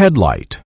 Headlight.